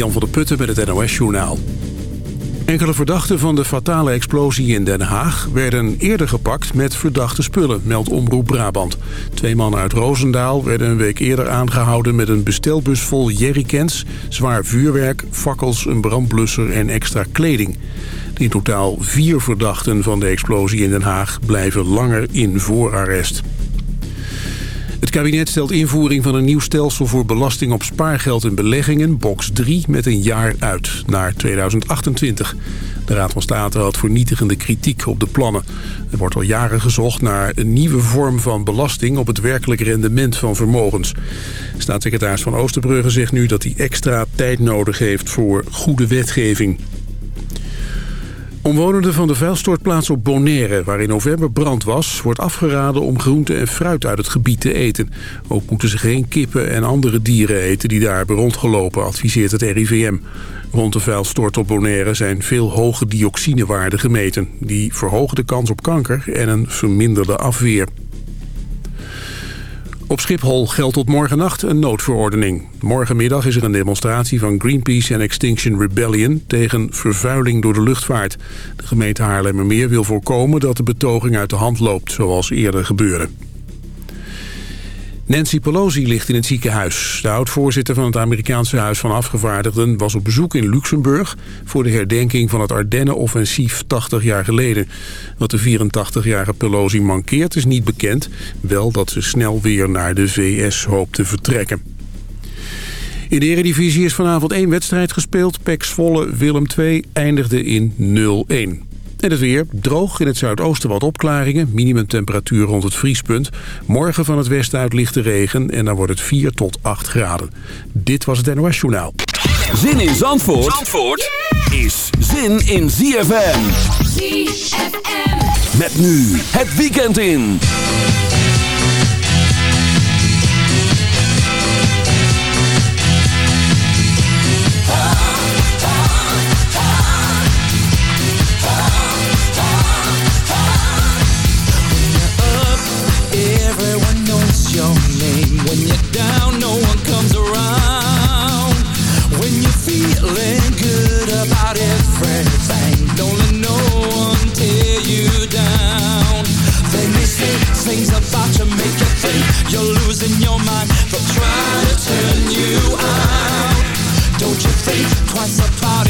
Jan van der Putten met het NOS-journaal. Enkele verdachten van de fatale explosie in Den Haag... werden eerder gepakt met verdachte spullen, meldt Omroep Brabant. Twee mannen uit Rozendaal werden een week eerder aangehouden... met een bestelbus vol jerrycans, zwaar vuurwerk, fakkels... een brandblusser en extra kleding. In totaal vier verdachten van de explosie in Den Haag... blijven langer in voorarrest. Het kabinet stelt invoering van een nieuw stelsel voor belasting op spaargeld en beleggingen, box 3, met een jaar uit, naar 2028. De Raad van State had vernietigende kritiek op de plannen. Er wordt al jaren gezocht naar een nieuwe vorm van belasting op het werkelijk rendement van vermogens. Staatssecretaris Van Oosterbrugge zegt nu dat hij extra tijd nodig heeft voor goede wetgeving. Omwonenden van de vuilstortplaats op Bonaire, waar in november brand was... wordt afgeraden om groente en fruit uit het gebied te eten. Ook moeten ze geen kippen en andere dieren eten die daar hebben rondgelopen, adviseert het RIVM. Rond de vuilstort op Bonaire zijn veel hoge dioxinewaarden gemeten. Die verhogen de kans op kanker en een verminderde afweer. Op Schiphol geldt tot morgennacht een noodverordening. Morgenmiddag is er een demonstratie van Greenpeace en Extinction Rebellion... tegen vervuiling door de luchtvaart. De gemeente Haarlemmermeer wil voorkomen dat de betoging uit de hand loopt... zoals eerder gebeurde. Nancy Pelosi ligt in het ziekenhuis. De oud-voorzitter van het Amerikaanse Huis van Afgevaardigden... was op bezoek in Luxemburg voor de herdenking van het Ardennenoffensief offensief 80 jaar geleden. Wat de 84-jarige Pelosi mankeert is niet bekend. Wel dat ze snel weer naar de VS hoopt te vertrekken. In de Eredivisie is vanavond één wedstrijd gespeeld. Pek Zwolle Willem II eindigde in 0-1. En het weer droog in het zuidoosten wat opklaringen. Minimumtemperatuur rond het vriespunt. Morgen van het westen uit lichte regen en dan wordt het 4 tot 8 graden. Dit was het NOS Journaal. Zin in Zandvoort, Zandvoort is zin in ZFM. ZFM. Met nu het weekend in. face. Twice about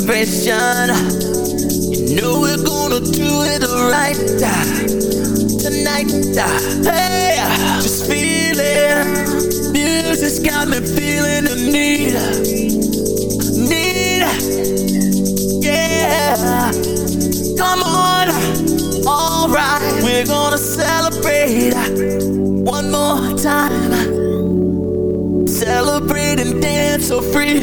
celebration. You know we're gonna do it right tonight. Hey, just feeling. Music's got me feeling the need. Need. Yeah. Come on. Alright, we're gonna celebrate one more time. Celebrate and dance so free